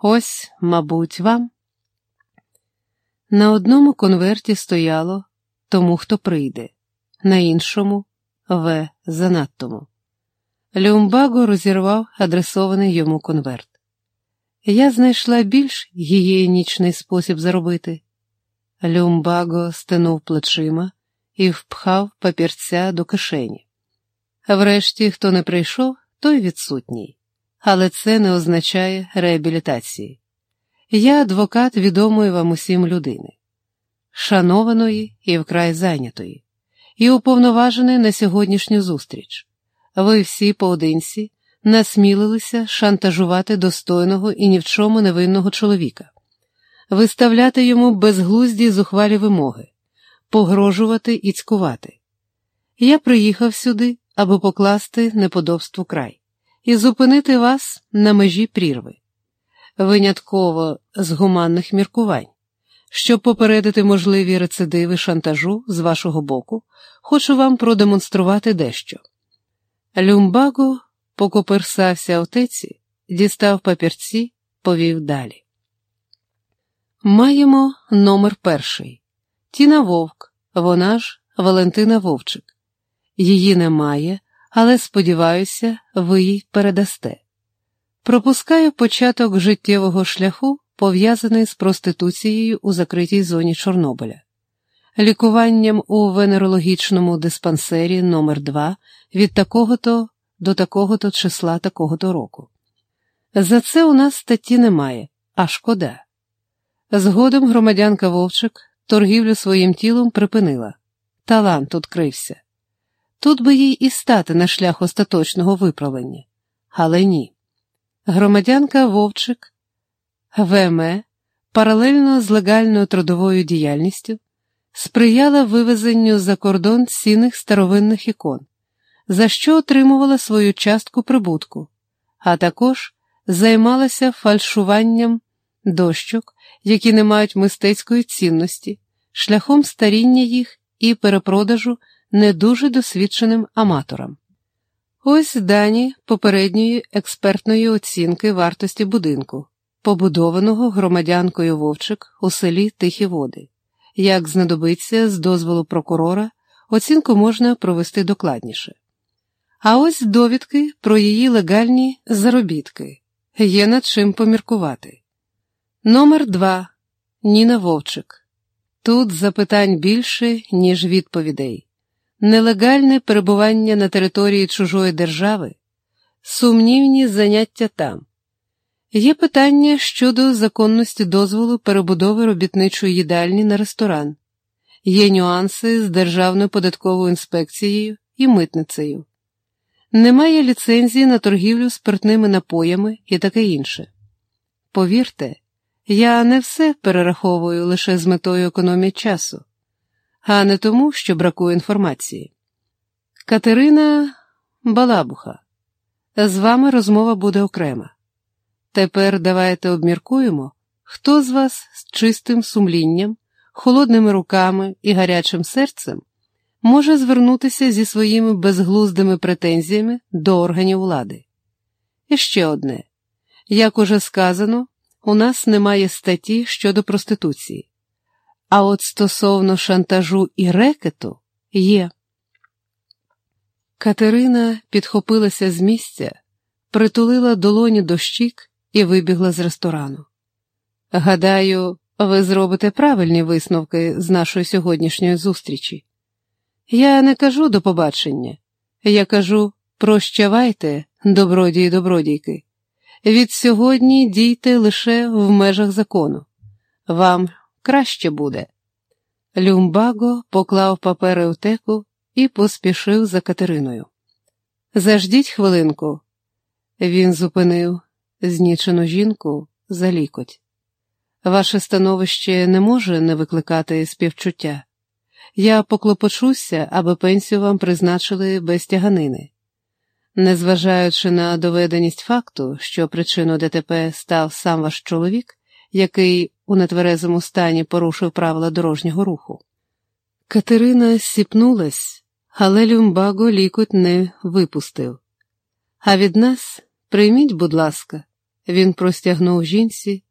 Ось, мабуть, вам. На одному конверті стояло тому, хто прийде, на іншому В. Занадтому. Люмбаго розірвав адресований йому конверт. Я знайшла більш гігієнічний спосіб заробити. Люмбаго стинув плечима і впхав папірця до кишені. Врешті, хто не прийшов, той відсутній, але це не означає реабілітації. Я адвокат відомої вам усім людини, шанованої і вкрай зайнятої, і уповноважений на сьогоднішню зустріч. Ви всі поодинці насмілилися шантажувати достойного і ні в чому невинного чоловіка, виставляти йому безглузді зухвалі вимоги, погрожувати і цькувати. Я приїхав сюди, аби покласти неподобству край і зупинити вас на межі прірви, винятково з гуманних міркувань. Щоб попередити можливі рецидиви шантажу з вашого боку, хочу вам продемонструвати дещо. Люмбаго покоперсався в теці, дістав папірці, повів далі. Маємо номер перший Тіна Вовк, вона ж Валентина Вовчик. Її немає, але сподіваюся, ви їй передасте. Пропускаю початок життєвого шляху, пов'язаний з проституцією у закритій зоні Чорнобиля, лікуванням у венерологічному диспансері номер 2 від такого-то до такого-то числа такого-то року. За це у нас статті немає, а шкода. Згодом громадянка Вовчик торгівлю своїм тілом припинила. Талант тут крився. Тут би їй і стати на шлях остаточного виправлення. Але ні. Громадянка Вовчик ВМ паралельно з легальною трудовою діяльністю сприяла вивезенню за кордон цінних старовинних ікон, за що отримувала свою частку прибутку, а також займалася фальшуванням дощок, які не мають мистецької цінності, шляхом старіння їх і перепродажу не дуже досвідченим аматорам. Ось дані попередньої експертної оцінки вартості будинку, побудованого громадянкою Вовчик у селі Тихі Води. Як знадобиться з дозволу прокурора, оцінку можна провести докладніше. А ось довідки про її легальні заробітки є над чим поміркувати. Номер 2. Ніна Вовчик. Тут запитань більше, ніж відповідей. Нелегальне перебування на території чужої держави, сумнівні заняття там. Є питання щодо законності дозволу перебудови робітничої їдальні на ресторан, є нюанси з Державною податковою інспекцією і митницею, немає ліцензії на торгівлю спиртними напоями і таке інше. Повірте, я не все перераховую лише з метою економії часу, а не тому, що бракує інформації. Катерина Балабуха, з вами розмова буде окрема. Тепер давайте обміркуємо, хто з вас з чистим сумлінням, холодними руками і гарячим серцем може звернутися зі своїми безглуздими претензіями до органів влади. І ще одне як уже сказано, у нас немає статті щодо проституції, а от стосовно шантажу і рекету є. Катерина підхопилася з місця, притулила долоні до щік і вибігла з ресторану. Гадаю, ви зробите правильні висновки з нашої сьогоднішньої зустрічі. Я не кажу до побачення, я кажу прощавайте, добродії добродійки. Від сьогодні дійте лише в межах закону. Вам краще буде. Люмбаго поклав папери в теку і поспішив за Катериною. Заждіть хвилинку. Він зупинив знічену жінку за лікоть. Ваше становище не може не викликати співчуття. Я поклопочуся, аби пенсію вам призначили без тяганини. Незважаючи на доведеність факту, що причиною ДТП став сам ваш чоловік, який у нетверезому стані порушив правила дорожнього руху. Катерина сіпнулась, але Люмбаго лікоть не випустив. А від нас прийміть, будь ласка, Він простягнув жінці